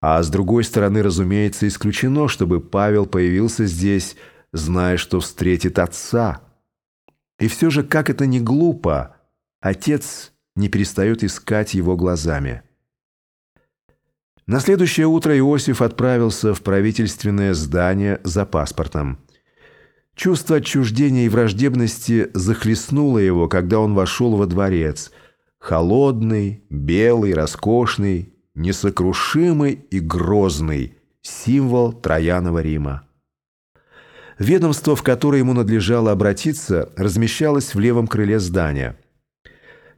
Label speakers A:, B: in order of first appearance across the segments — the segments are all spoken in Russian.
A: А с другой стороны, разумеется, исключено, чтобы Павел появился здесь, зная, что встретит отца. И все же, как это не глупо, отец не перестает искать его глазами. На следующее утро Иосиф отправился в правительственное здание за паспортом. Чувство отчуждения и враждебности захлестнуло его, когда он вошел во дворец. Холодный, белый, роскошный, несокрушимый и грозный символ Троянова Рима. Ведомство, в которое ему надлежало обратиться, размещалось в левом крыле здания.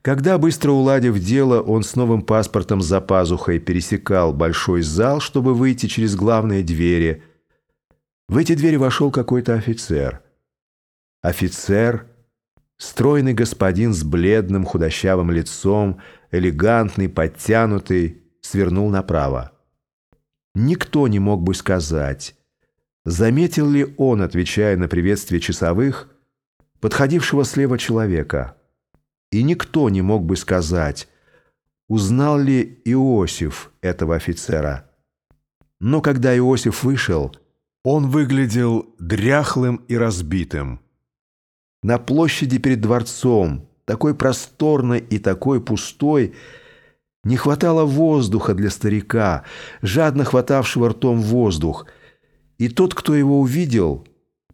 A: Когда, быстро уладив дело, он с новым паспортом за пазухой пересекал большой зал, чтобы выйти через главные двери, в эти двери вошел какой-то офицер. Офицер, стройный господин с бледным худощавым лицом, элегантный, подтянутый, свернул направо. Никто не мог бы сказать, заметил ли он, отвечая на приветствие часовых, подходившего слева человека. И никто не мог бы сказать, узнал ли Иосиф этого офицера. Но когда Иосиф вышел, он выглядел дряхлым и разбитым. На площади перед дворцом, такой просторной и такой пустой, не хватало воздуха для старика, жадно хватавшего ртом воздух. И тот, кто его увидел,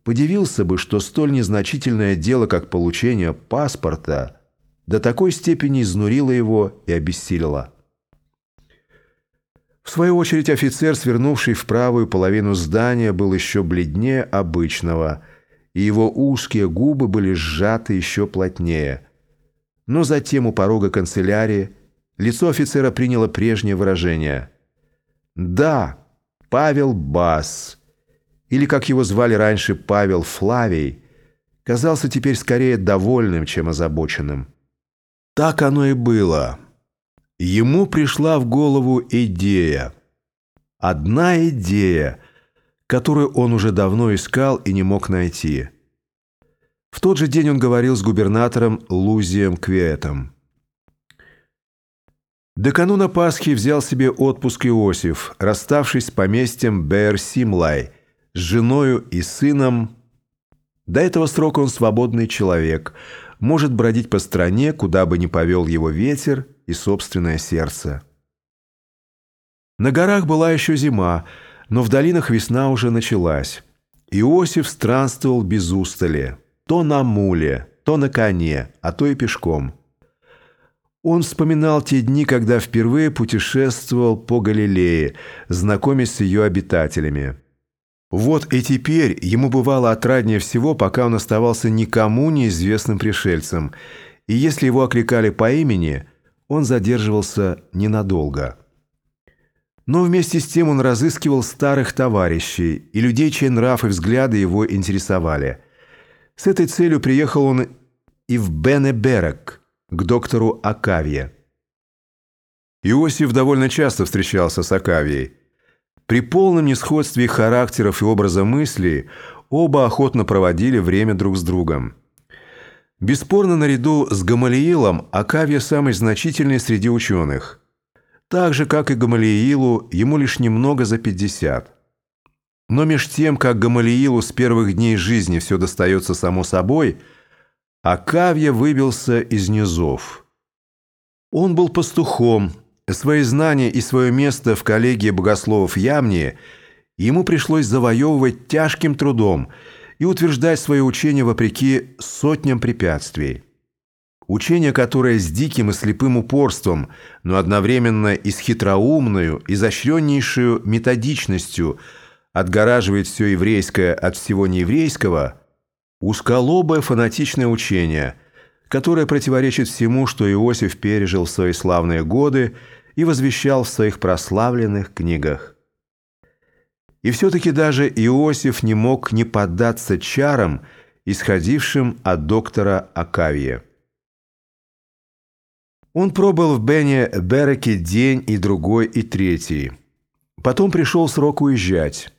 A: подивился бы, что столь незначительное дело, как получение паспорта, до такой степени изнурило его и обессилило. В свою очередь офицер, свернувший в правую половину здания, был еще бледнее обычного, и его узкие губы были сжаты еще плотнее. Но затем у порога канцелярии Лицо офицера приняло прежнее выражение. «Да, Павел Бас, или, как его звали раньше, Павел Флавий, казался теперь скорее довольным, чем озабоченным. Так оно и было. Ему пришла в голову идея. Одна идея, которую он уже давно искал и не мог найти. В тот же день он говорил с губернатором Лузием Кветом. До кануна Пасхи взял себе отпуск Иосиф, расставшись с поместьем Бэр-Симлай, с женою и сыном. До этого срока он свободный человек, может бродить по стране, куда бы ни повел его ветер и собственное сердце. На горах была еще зима, но в долинах весна уже началась. Иосиф странствовал без устали, то на муле, то на коне, а то и пешком – он вспоминал те дни, когда впервые путешествовал по Галилее, знакомясь с ее обитателями. Вот и теперь ему бывало отраднее всего, пока он оставался никому неизвестным пришельцем, и если его окликали по имени, он задерживался ненадолго. Но вместе с тем он разыскивал старых товарищей и людей, чьи нрав и взгляды его интересовали. С этой целью приехал он и в Бенеберек – к доктору Акавье. Иосиф довольно часто встречался с Акавией. При полном несходстве характеров и образа мысли оба охотно проводили время друг с другом. Бесспорно, наряду с Гамалиилом Акавия самый значительный среди ученых. Так же, как и Гамалиилу, ему лишь немного за 50. Но меж тем, как Гамалиилу с первых дней жизни все достается само собой – а Кавья выбился из низов. Он был пастухом, свои знания и свое место в коллегии богословов Ямнии ему пришлось завоевывать тяжким трудом и утверждать свое учение вопреки сотням препятствий. Учение, которое с диким и слепым упорством, но одновременно и с хитроумную, изощреннейшую методичностью отгораживает все еврейское от всего нееврейского – Узколобое фанатичное учение, которое противоречит всему, что Иосиф пережил в свои славные годы и возвещал в своих прославленных книгах. И все-таки даже Иосиф не мог не поддаться чарам, исходившим от доктора Акавия. Он пробыл в Бене Береке день и другой и третий. Потом пришел срок уезжать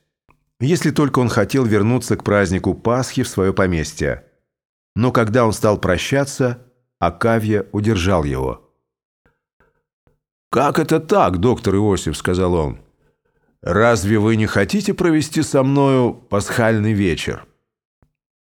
A: если только он хотел вернуться к празднику Пасхи в свое поместье. Но когда он стал прощаться, Акавья удержал его. «Как это так, доктор Иосиф?» – сказал он. разве вы не хотите провести со мною пасхальный вечер?»